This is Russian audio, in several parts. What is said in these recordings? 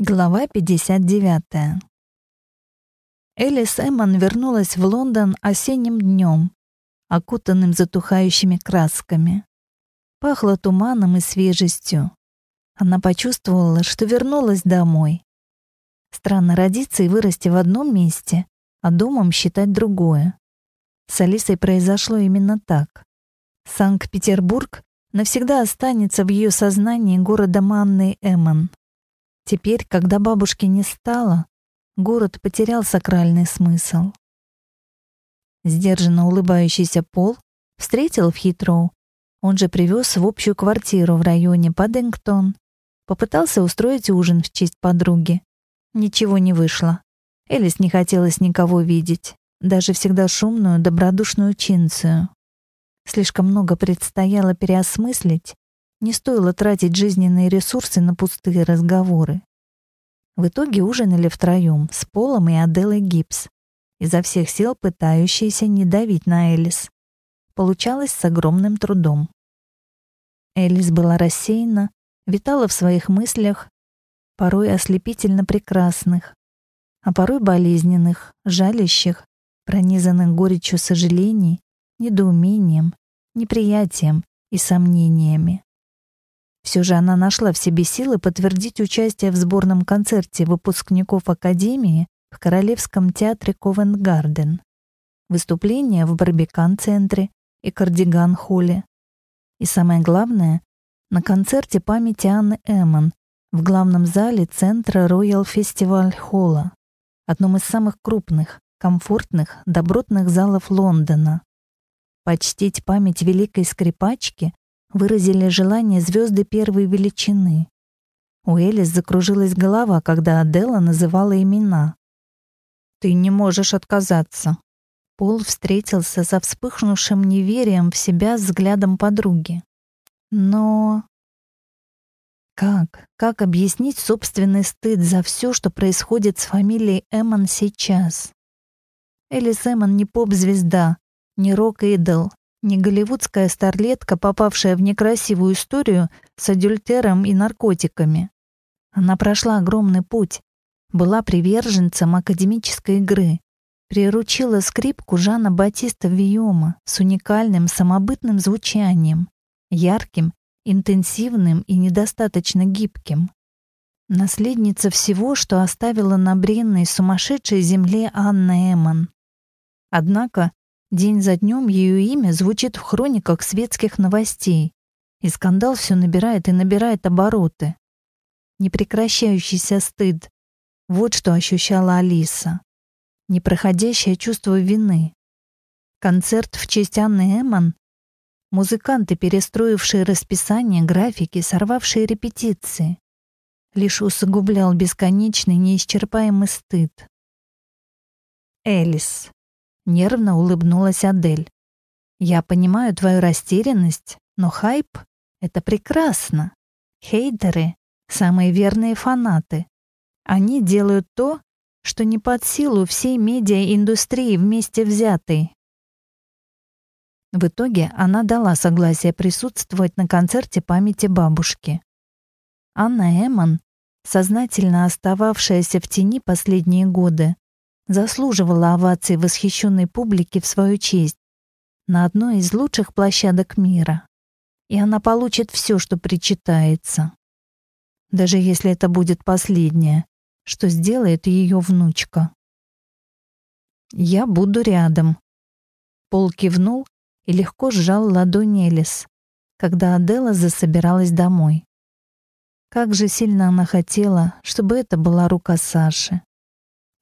Глава 59. Элис Эммон вернулась в Лондон осенним днем, окутанным затухающими красками. Пахло туманом и свежестью. Она почувствовала, что вернулась домой. Странно родиться и вырасти в одном месте, а домом считать другое. С Алисой произошло именно так. Санкт-Петербург навсегда останется в ее сознании городом Анны Эммон. Теперь, когда бабушки не стало, город потерял сакральный смысл. Сдержанно улыбающийся Пол встретил в Хитроу. Он же привез в общую квартиру в районе Паддингтон. Попытался устроить ужин в честь подруги. Ничего не вышло. Элис не хотелось никого видеть, даже всегда шумную, добродушную Чинцию. Слишком много предстояло переосмыслить, не стоило тратить жизненные ресурсы на пустые разговоры. В итоге ужинали втроем с Полом и Аделой Гибс, изо всех сил пытающиеся не давить на Элис. Получалось с огромным трудом. Элис была рассеяна, витала в своих мыслях, порой ослепительно прекрасных, а порой болезненных, жалящих, пронизанных горечью сожалений, недоумением, неприятием и сомнениями. Все же она нашла в себе силы подтвердить участие в сборном концерте выпускников Академии в Королевском театре Ковент-Гарден, выступление в Барбикан-центре и Кардиган-холле. И самое главное, на концерте памяти Анны Эммон в главном зале центра Royal Festival Холла, одном из самых крупных, комфортных, добротных залов Лондона. Почтить память великой скрипачки выразили желание звезды первой величины. У Элис закружилась голова, когда Адела называла имена. «Ты не можешь отказаться». Пол встретился со вспыхнувшим неверием в себя взглядом подруги. Но... Как? Как объяснить собственный стыд за все, что происходит с фамилией Эммон сейчас? Элис Эммон не поп-звезда, не рок-идол, не голливудская старлетка, попавшая в некрасивую историю с адюльтером и наркотиками. Она прошла огромный путь, была приверженцем академической игры, приручила скрипку Жана Батиста Виома с уникальным самобытным звучанием, ярким, интенсивным и недостаточно гибким. Наследница всего, что оставила на бренной сумасшедшей земле Анна Эмон. Однако День за днем ее имя звучит в хрониках светских новостей, и скандал все набирает и набирает обороты. Непрекращающийся стыд. Вот что ощущала Алиса. Непроходящее чувство вины. Концерт в честь Анны Эммон. Музыканты, перестроившие расписание, графики, сорвавшие репетиции. Лишь усугублял бесконечный, неисчерпаемый стыд. Элис. Нервно улыбнулась Адель. «Я понимаю твою растерянность, но хайп — это прекрасно. Хейтеры — самые верные фанаты. Они делают то, что не под силу всей медиаиндустрии вместе взятой. В итоге она дала согласие присутствовать на концерте памяти бабушки. Анна Эммон, сознательно остававшаяся в тени последние годы, заслуживала овации восхищенной публики в свою честь на одной из лучших площадок мира. И она получит все, что причитается. Даже если это будет последнее, что сделает ее внучка. «Я буду рядом». Пол кивнул и легко сжал ладонь Элис, когда Адела засобиралась домой. Как же сильно она хотела, чтобы это была рука Саши.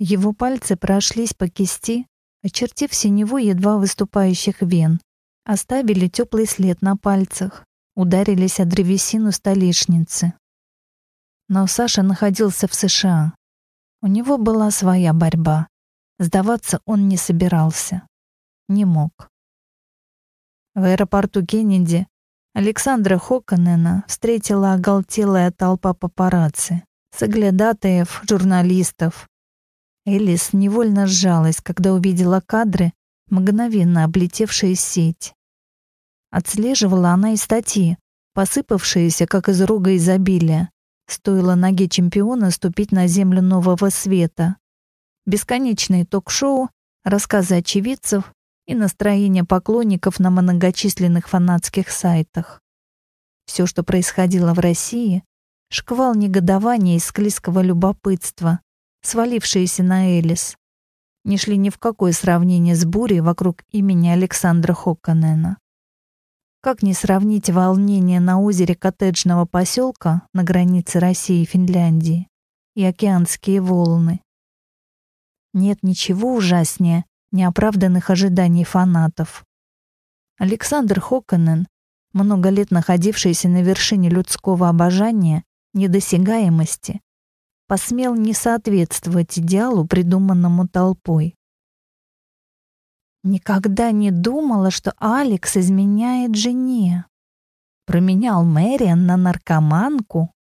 Его пальцы прошлись по кисти, очертив синеву едва выступающих вен, оставили теплый след на пальцах, ударились о древесину столешницы. Но Саша находился в США. У него была своя борьба. Сдаваться он не собирался. Не мог. В аэропорту Кеннеди Александра Хоконена встретила оголтелая толпа папарацци, соглядатаев, журналистов, Элис невольно сжалась, когда увидела кадры, мгновенно облетевшие сеть. Отслеживала она и статьи, посыпавшиеся, как из рога изобилия, Стоило ноге чемпиона ступить на землю нового света. Бесконечные ток-шоу, рассказы очевидцев и настроение поклонников на многочисленных фанатских сайтах. Все, что происходило в России, шквал негодования и склизкого любопытства, свалившиеся на Элис, не шли ни в какое сравнение с бурей вокруг имени Александра Хокканена. Как не сравнить волнение на озере коттеджного поселка на границе России и Финляндии и океанские волны? Нет ничего ужаснее неоправданных ожиданий фанатов. Александр Хокканен, много лет находившийся на вершине людского обожания, недосягаемости, посмел не соответствовать идеалу, придуманному толпой. Никогда не думала, что Алекс изменяет жене. Променял Мэриан на наркоманку.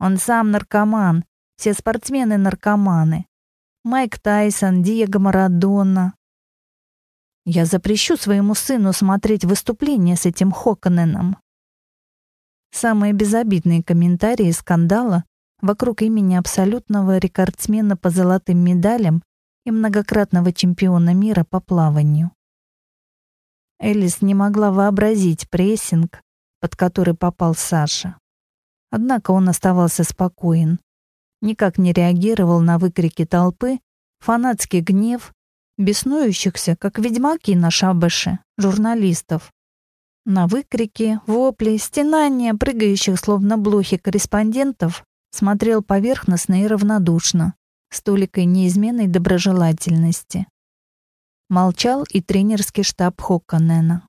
Он сам наркоман, все спортсмены наркоманы. Майк Тайсон, Диего Марадона. Я запрещу своему сыну смотреть выступления с этим Хоконеном. Самые безобидные комментарии скандала вокруг имени абсолютного рекордсмена по золотым медалям и многократного чемпиона мира по плаванию. Элис не могла вообразить прессинг, под который попал Саша. Однако он оставался спокоен, никак не реагировал на выкрики толпы, фанатский гнев, беснующихся, как ведьмаки на шабаше, журналистов. На выкрики, вопли, стенания прыгающих словно блохи корреспондентов смотрел поверхностно и равнодушно, с толикой неизменной доброжелательности. Молчал и тренерский штаб Хокканена.